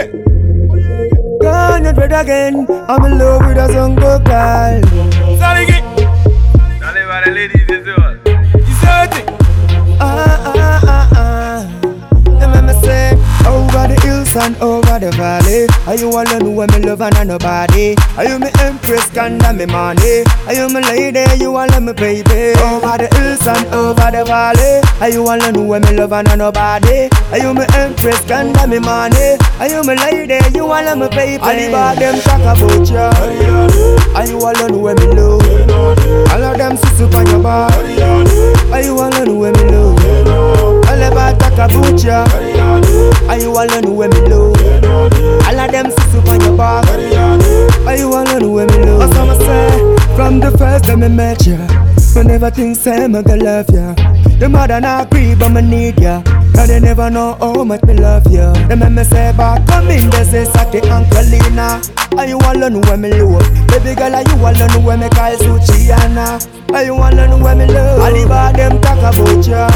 Oh, yeah. Ganyo Dread again. I'm in love with a young girl. Saligi. And over the valley. Are you alone when me love and nobody? Are you me empress, kinda me money? Are you me lady? You all me baby. Over the hills and over the valley. Are you alone when me love and nobody? Are you me empress, kinda me money? Are you me lady? You all me baby. All the them talk about ya. Are you alone when me love? All of them sit up on your bar. Are you alone when me love? All about talk about ya. Are you alone when me I met ya, me never think say me gonna love ya. The mother not agree, but me need ya. Cause they never know how much me love ya. Make me say back, come in, they say Sati Angelina. Are you alone when me love? Baby girl, are you alone when me call Suchiana? Are you alone when me love? All the bad them talk about ya.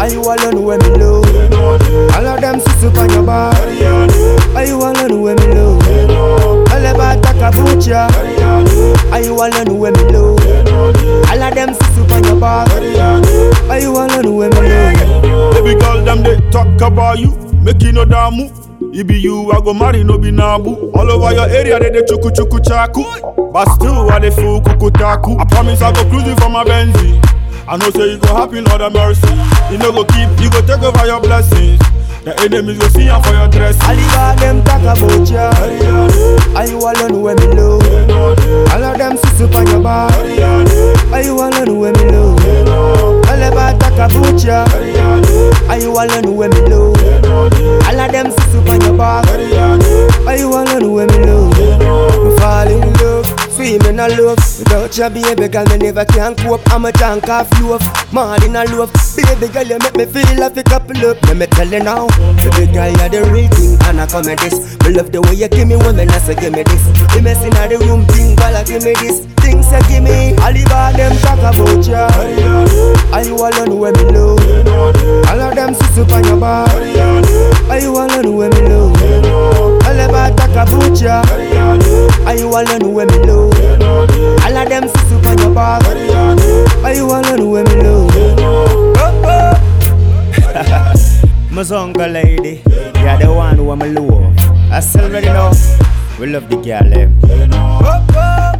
Are you alone when me love? All of them sit up on your bar. Are you alone when me love? All the bad talk about ya. Are you alone when me love? All of them sit on your bar. Are you alone when me love? Baby girl, them they talk about you. Make you no damu. It be you, I go marry, no be nabu. All over your area, they they chuku chuku chaku. But still, I they feel kuku taku. I promise I go cruising for my Benzie. I know say you go happy, Lord have mercy. You know go keep, you go take over your blessings. The enemies go see you for your dress. All them talk about ya. You alone when me love? All bad talk about ya. Are you alone when me love? All of them sit up on your bar. Are you alone when me love? Me fall in love, swimming in love. Without your baby girl, me never can cope. I'm a tank of love, mad in a love. Baby girl, you make me feel like a couple up. Let me tell you now, baby girl, you're the real thing, and I come at this. Me love the way you give me women, I say give me this. You messing in the room, thing, while I give me this. Things you give me, all bad them talk about ya. Are you alone when me love? All of them sit up on your bar. Are you alone when me love? All the bad talk about ya. Are you alone Mazonga lady, you're the one who I'm love. I still already know. We love the girl, eh?